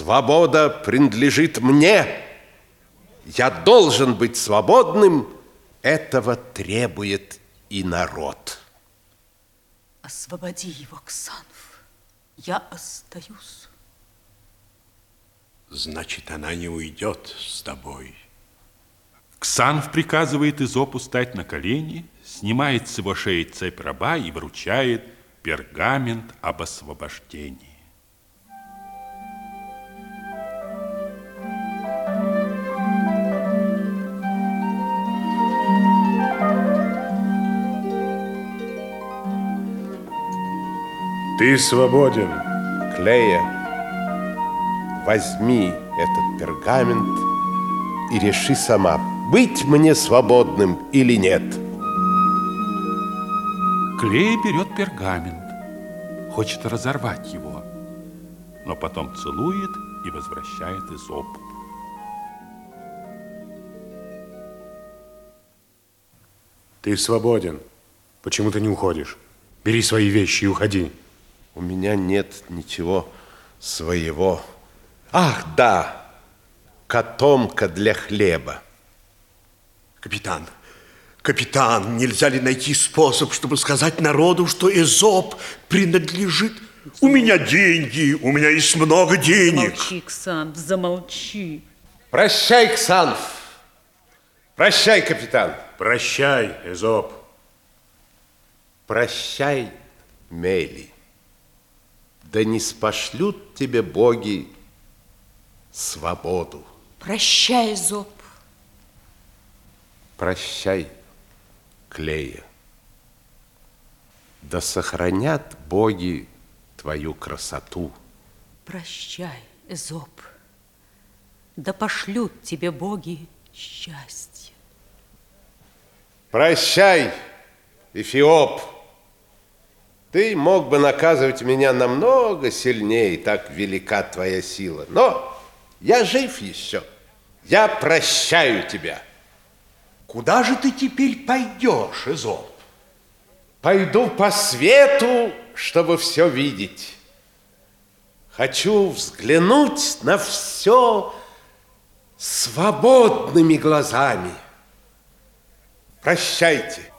Свобода принадлежит мне. Я должен быть свободным. Этого требует и народ. Освободи его, Ксанф. Я остаюсь. Значит, она не уйдет с тобой. Ксанф приказывает Изопу стать на колени, снимает с его шеи цепь раба и вручает пергамент об освобождении. Ты свободен. Клея, возьми этот пергамент и реши сама, быть мне свободным или нет. Клея берет пергамент, хочет разорвать его, но потом целует и возвращает Изопу. Ты свободен. Почему ты не уходишь? Бери свои вещи и уходи. У меня нет ничего своего. Ах, да, котомка для хлеба. Капитан, капитан, нельзя ли найти способ, чтобы сказать народу, что Эзоп принадлежит... У меня деньги, у меня есть много денег. Замолчи, Ксанф, замолчи. Прощай, Ксанф. Прощай, капитан. Прощай, Эзоп. Прощай, Мели. Да не спошлют тебе боги свободу. Прощай, Зоб. Прощай, Клея. Да сохранят боги твою красоту. Прощай, Эзоп. Да пошлют тебе боги счастье. Прощай, Эфиоп. Ты мог бы наказывать меня намного сильнее, так велика твоя сила. Но я жив еще. Я прощаю тебя. Куда же ты теперь пойдешь, Эзоп? Пойду по свету, чтобы все видеть. Хочу взглянуть на все свободными глазами. Прощайте.